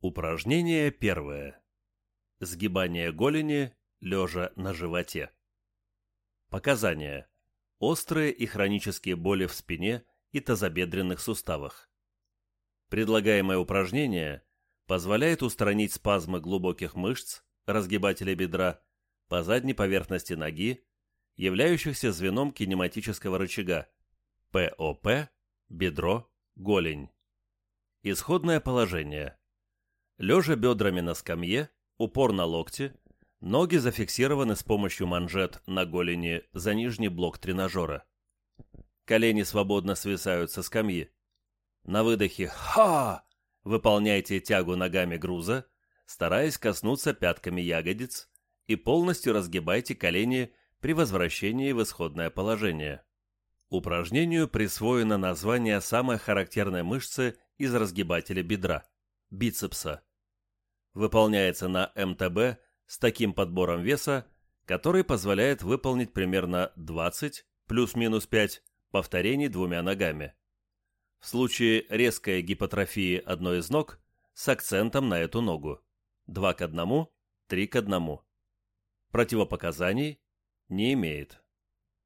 Упражнение первое. Сгибание голени, лежа на животе. Показания. Острые и хронические боли в спине и тазобедренных суставах. Предлагаемое упражнение позволяет устранить спазмы глубоких мышц, разгибателя бедра, по задней поверхности ноги, являющихся звеном кинематического рычага ПОП, бедро, голень. Исходное положение. Лежа бедрами на скамье, упор на локте, ноги зафиксированы с помощью манжет на голени за нижний блок тренажера. Колени свободно свисают со скамьи. На выдохе «Ха!» выполняйте тягу ногами груза, стараясь коснуться пятками ягодиц, и полностью разгибайте колени при возвращении в исходное положение. Упражнению присвоено название самой характерной мышцы из разгибателя бедра – бицепса выполняется на МТБ с таким подбором веса, который позволяет выполнить примерно 20 плюс-минус 5 повторений двумя ногами. В случае резкой гипотрофии одной из ног с акцентом на эту ногу 2 к 1, 3 к 1. Противопоказаний не имеет.